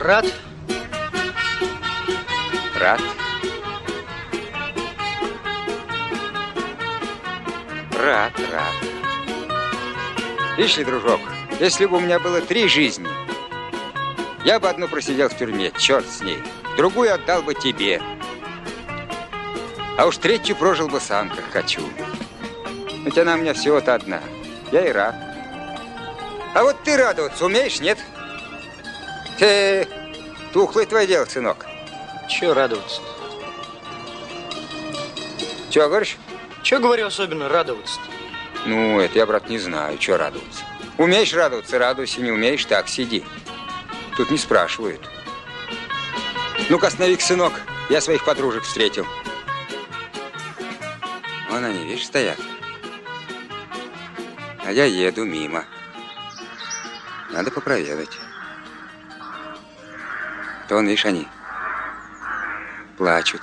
Рад? Рад. Рад, рад. Видишь ли, дружок, если бы у меня было три жизни, я бы одну просидел в тюрьме, черт с ней. Другую отдал бы тебе. А уж третью прожил бы сам, как хочу. Ведь она у меня всего-то одна. Я и рад. А вот ты радоваться умеешь, нет? Ты тухлый твое дело, сынок. Чего радоваться? Чего говоришь? Чего, говорю, особенно радоваться -то? Ну, это я, брат, не знаю, что радоваться. Умеешь радоваться, радуйся, не умеешь, так сиди. Тут не спрашивают. Ну-ка, останови сынок. Я своих подружек встретил. Вон они, видишь, стоят. А я еду мимо. Надо попроведать. То он, видишь, они плачут.